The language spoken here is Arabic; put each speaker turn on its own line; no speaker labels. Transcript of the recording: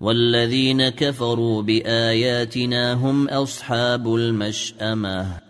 والذين كفروا بآياتنا هم أصحاب المشأمة.